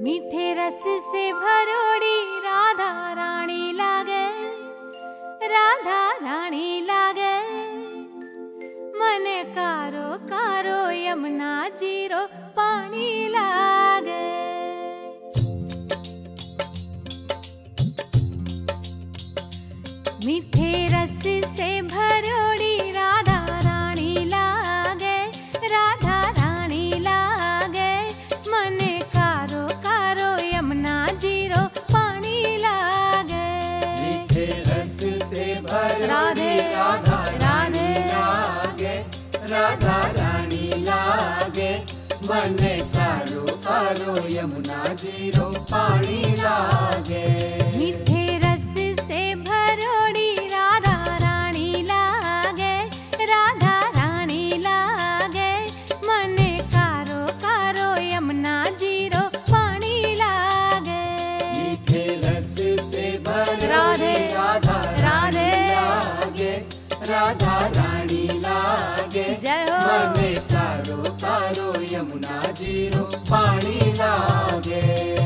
मीठे रस से भरोड़ी राधा रानी लागे। राधा रानी लागे। मने कारो कारो यमुना जीरो पानी लागे। मीठे मन कारो कारो यमुना ज़ीरो पानी लागे। मीठे रस से भरोड़ी राधा रानी लागे राधा रानी लागे। मने कारो कारो यमुना ज़ीरो पानी लागे। मीठे रस से भरोड़ी राधे, राधा राधे। लागे राधा रानी बे तारो पारो यमुना जीरो पाणि लागे।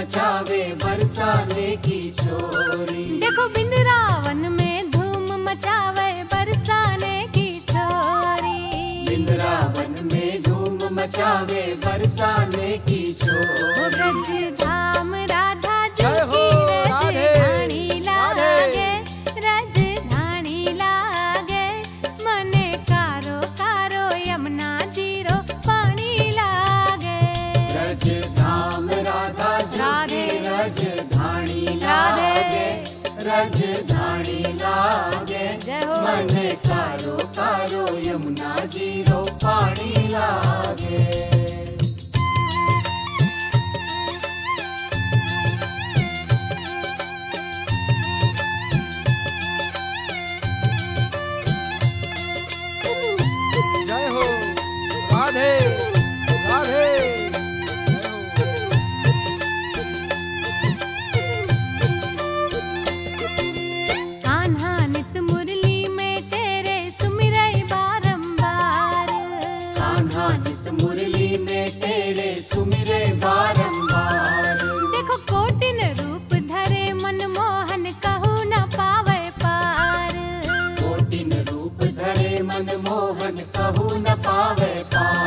मचावे बरसाने की छोरी देखो बिंदरावन में धूम मचावे बरसाने की छोरी रावण में धूम मचावे बरसाने की छोरी रज लागे। मन कारो कारो यमुना ज़ीरो पानी लागे। जय न पावे पार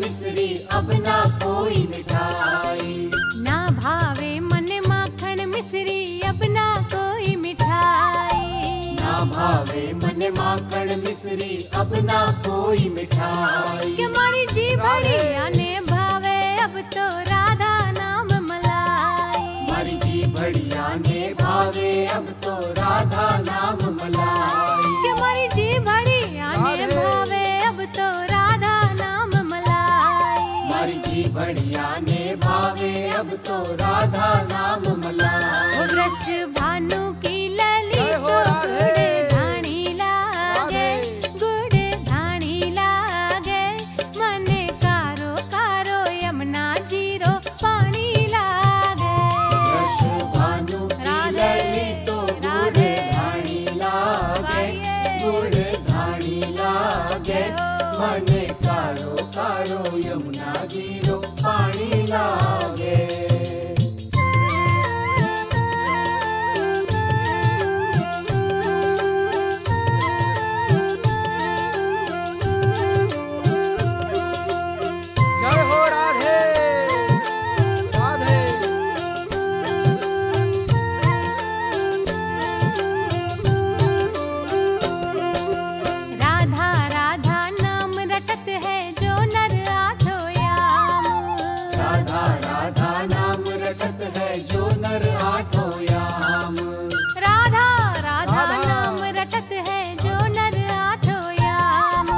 मिश्री अब ना कोई मिठाई। ना भावे मन माखन मिश्री अब ना कोई मिठाई। ना भावे मन माखन मिश्री अब ना कोई मिठाई। कि हमारी जी राधे। बढ़िया ने भावे अब तो राधा नाम मलाई। हमारी जी बढ़िया ने भावे अब तो राधा बढ़िया ने भावे अब तो राधा नाम मला भानु की लली हो राधे। ज़ीरो पानी लागे। है जो नर आठों याम। राधा राधा नाम रटत है जो नर आठों याम।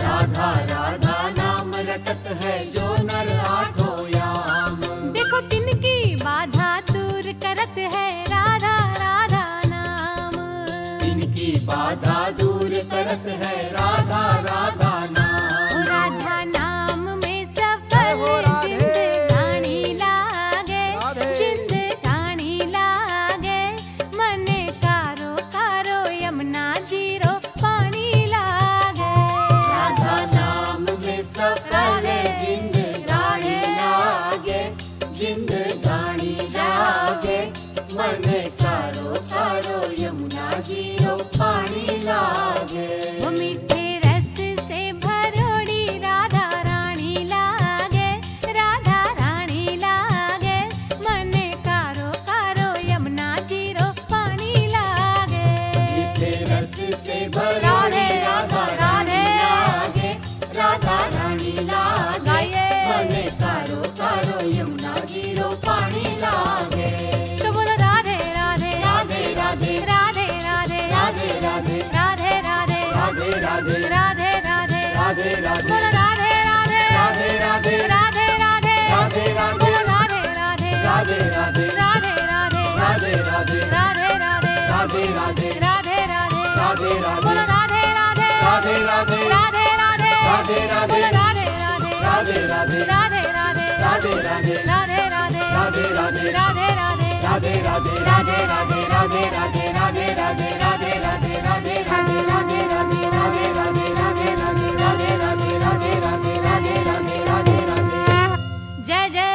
राधा राधा नाम रटत है जो नर आठों याम। देखो तिनकी बाधा दूर करत है राधा राधा नाम। तिनकी बाधा दूर करत है Radha Radha Radhe Radhe Radhe Radhe Radhe Radhe Radhe Radhe Radhe Radhe Radhe Radhe जय जय